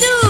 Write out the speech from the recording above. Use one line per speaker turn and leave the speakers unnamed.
do